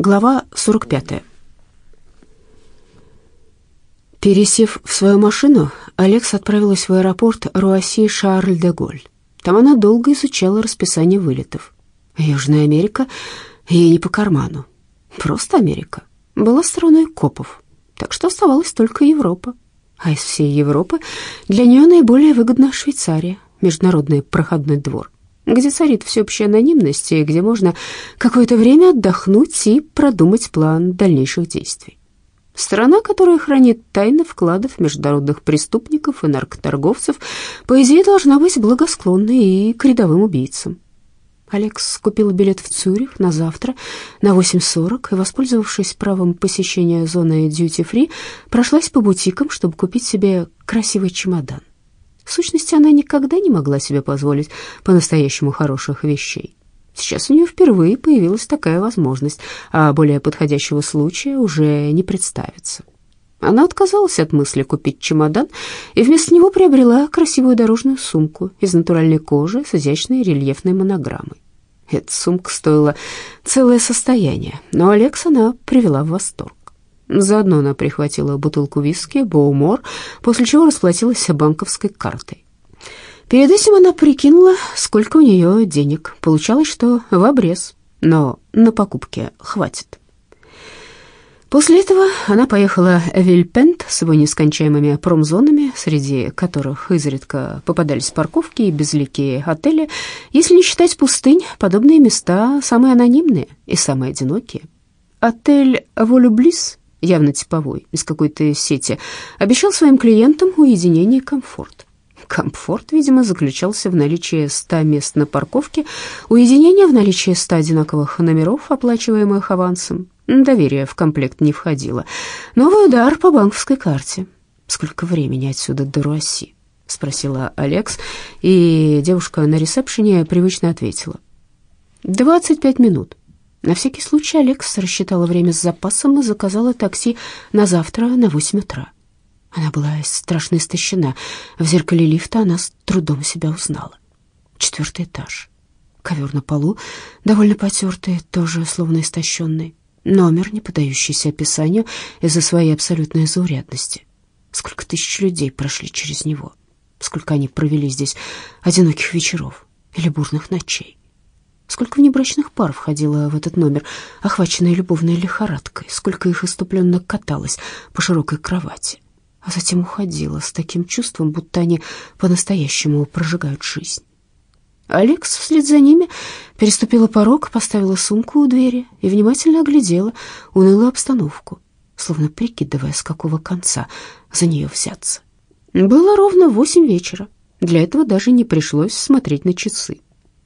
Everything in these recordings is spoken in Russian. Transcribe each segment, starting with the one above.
Глава 45. Пересев в свою машину, Алекс отправилась в аэропорт Руасси-Шарль-де-Голь. Там она долго изучала расписание вылетов. Южная Америка ей не по карману. Просто Америка. Была страной копов, так что оставалась только Европа. А из всей Европы для нее наиболее выгодна Швейцария, международный проходной двор где царит всеобщая анонимность и где можно какое-то время отдохнуть и продумать план дальнейших действий. Страна, которая хранит тайны вкладов международных преступников и наркоторговцев, по идее, должна быть благосклонной и к рядовым убийцам. Алекс купила билет в Цюрих на завтра на 8.40 и, воспользовавшись правом посещения зоны дьюти-фри, прошлась по бутикам, чтобы купить себе красивый чемодан. В сущности, она никогда не могла себе позволить по-настоящему хороших вещей. Сейчас у нее впервые появилась такая возможность, а более подходящего случая уже не представится. Она отказалась от мысли купить чемодан и вместо него приобрела красивую дорожную сумку из натуральной кожи с изящной рельефной монограммой. Эта сумка стоила целое состояние, но Алекс она привела в восторг. Заодно она прихватила бутылку виски «Боумор», после чего расплатилась банковской картой. Перед этим она прикинула, сколько у нее денег. Получалось, что в обрез, но на покупки хватит. После этого она поехала в Вильпент с его нескончаемыми промзонами, среди которых изредка попадались парковки и безликие отели. Если не считать пустынь, подобные места самые анонимные и самые одинокие. Отель «Волюблис» явно типовой, из какой-то сети, обещал своим клиентам уединение и комфорт. Комфорт, видимо, заключался в наличии 100 мест на парковке, уединение в наличии 100 одинаковых номеров, оплачиваемых авансом. Доверие в комплект не входило. Новый удар по банковской карте. «Сколько времени отсюда до Руасси?» — спросила Алекс, и девушка на ресепшене привычно ответила. «Двадцать пять минут». На всякий случай Алекс рассчитала время с запасом и заказала такси на завтра на восемь утра. Она была страшно истощена. В зеркале лифта она с трудом себя узнала. Четвертый этаж. Ковер на полу, довольно потертый, тоже словно истощенный. Номер, не поддающийся описанию из-за своей абсолютной заурядности. Сколько тысяч людей прошли через него. Сколько они провели здесь одиноких вечеров или бурных ночей. Сколько внебрачных пар входило в этот номер, охваченные любовной лихорадкой, сколько их иступленно каталось по широкой кровати, а затем уходило с таким чувством, будто они по-настоящему прожигают жизнь. Алекс вслед за ними переступила порог, поставила сумку у двери и внимательно оглядела унылую обстановку, словно прикидывая, с какого конца за нее взяться. Было ровно восемь вечера. Для этого даже не пришлось смотреть на часы.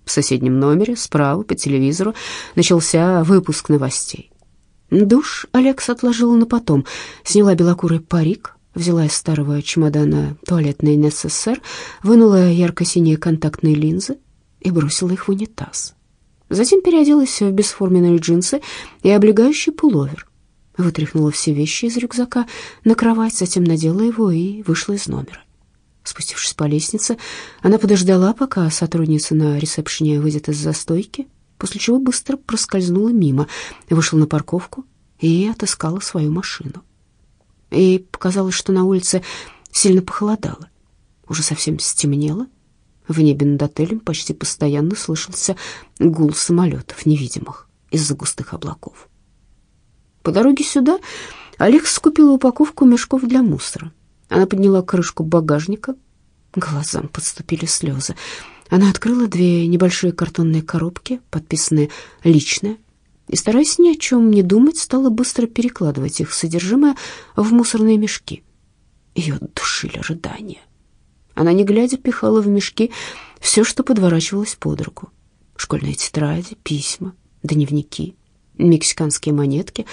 В соседнем номере справа по телевизору начался выпуск новостей. Душ Алекс отложила на потом, сняла белокурый парик, взяла из старого чемодана туалетный НССР, вынула ярко-синие контактные линзы и бросила их в унитаз. Затем переоделась в бесформенные джинсы и облегающий пуловер. Вытряхнула все вещи из рюкзака на кровать, затем надела его и вышла из номера. Спустившись по лестнице, она подождала, пока сотрудница на ресепшене выйдет из застойки, после чего быстро проскользнула мимо, вышла на парковку и отыскала свою машину. Ей показалось, что на улице сильно похолодало. Уже совсем стемнело. В небе над отелем почти постоянно слышался гул самолетов невидимых из-за густых облаков. По дороге сюда Алекс скупила упаковку мешков для мусора. Она подняла крышку багажника. Глазам подступили слезы. Она открыла две небольшие картонные коробки, подписанные «Личное», и, стараясь ни о чем не думать, стала быстро перекладывать их содержимое в мусорные мешки. Ее душили рыдания. Она, не глядя, пихала в мешки все, что подворачивалось под руку. Школьные тетради, письма, дневники, мексиканские монетки.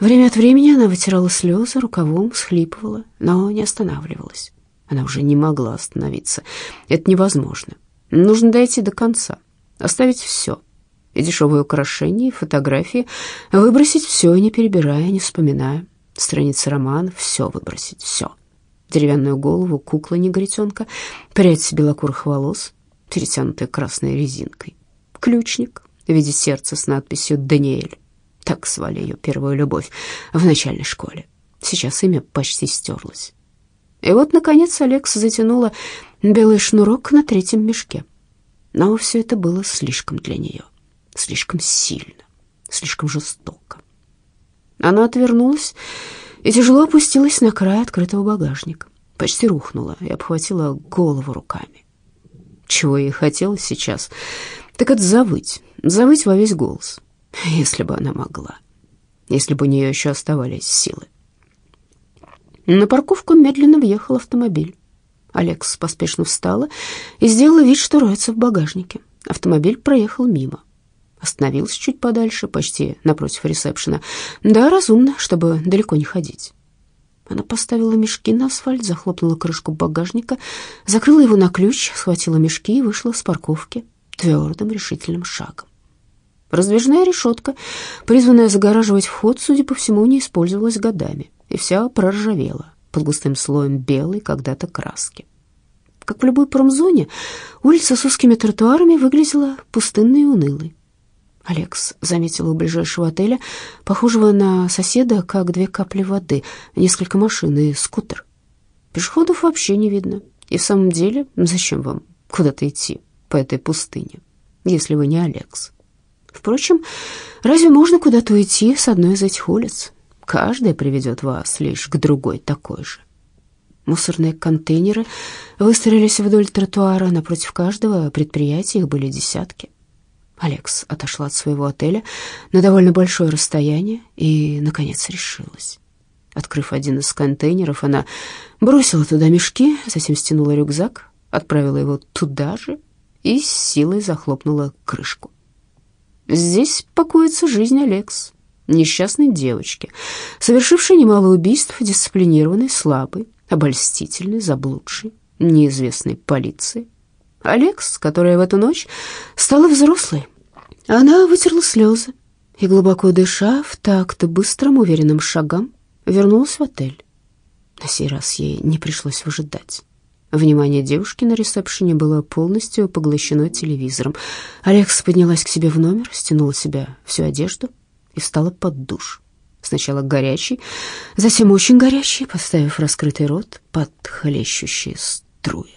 Время от времени она вытирала слезы рукавом, схлипывала, но не останавливалась. Она уже не могла остановиться. Это невозможно. Нужно дойти до конца, оставить все. И дешевые украшения, и фотографии. Выбросить все, не перебирая, не вспоминая. Страницы романов, все выбросить, все. Деревянную голову, кукла-негритенка, прядь белокурых волос, перетянутая красной резинкой. Ключник в виде сердца с надписью «Даниэль» Так звали ее первую любовь в начальной школе. Сейчас имя почти стерлось. И вот, наконец, Алекс затянула белый шнурок на третьем мешке. Но все это было слишком для нее, слишком сильно, слишком жестоко. Она отвернулась и тяжело опустилась на край открытого багажника. Почти рухнула и обхватила голову руками. Чего ей хотелось сейчас, так это завыть, завыть во весь голос, если бы она могла, если бы у нее еще оставались силы. На парковку медленно въехал автомобиль. Алекс поспешно встала и сделала вид, что роется в багажнике. Автомобиль проехал мимо. Остановился чуть подальше, почти напротив ресепшена. Да, разумно, чтобы далеко не ходить. Она поставила мешки на асфальт, захлопнула крышку багажника, закрыла его на ключ, схватила мешки и вышла с парковки твердым решительным шагом. Раздвижная решетка, призванная загораживать вход, судя по всему, не использовалась годами, и вся проржавела под густым слоем белой когда-то краски. Как в любой промзоне, улица с узкими тротуарами выглядела пустынной и унылой. Алекс заметил у ближайшего отеля, похожего на соседа, как две капли воды, несколько машин и скутер. Пешеходов вообще не видно. И в самом деле, зачем вам куда-то идти по этой пустыне, если вы не Алекс? Впрочем, разве можно куда-то уйти с одной из этих улиц? Каждая приведет вас лишь к другой такой же. Мусорные контейнеры выстроились вдоль тротуара, напротив каждого предприятия их были десятки. Алекс отошла от своего отеля на довольно большое расстояние и, наконец, решилась. Открыв один из контейнеров, она бросила туда мешки, затем стянула рюкзак, отправила его туда же и с силой захлопнула крышку. Здесь покоится жизнь Алекс, несчастной девочки, совершившей немало убийств, дисциплинированной, слабой, обольстительной, заблудшей, неизвестной полиции, Алекс, которая в эту ночь стала взрослой. Она вытерла слезы и, глубоко дыша, в такт быстрым, уверенным шагам, вернулась в отель. На сей раз ей не пришлось выжидать. Внимание девушки на ресепшене было полностью поглощено телевизором. Алекс поднялась к себе в номер, стянула себя всю одежду и встала под душ. Сначала горячий, затем очень горячий, поставив раскрытый рот под хлещущие струи.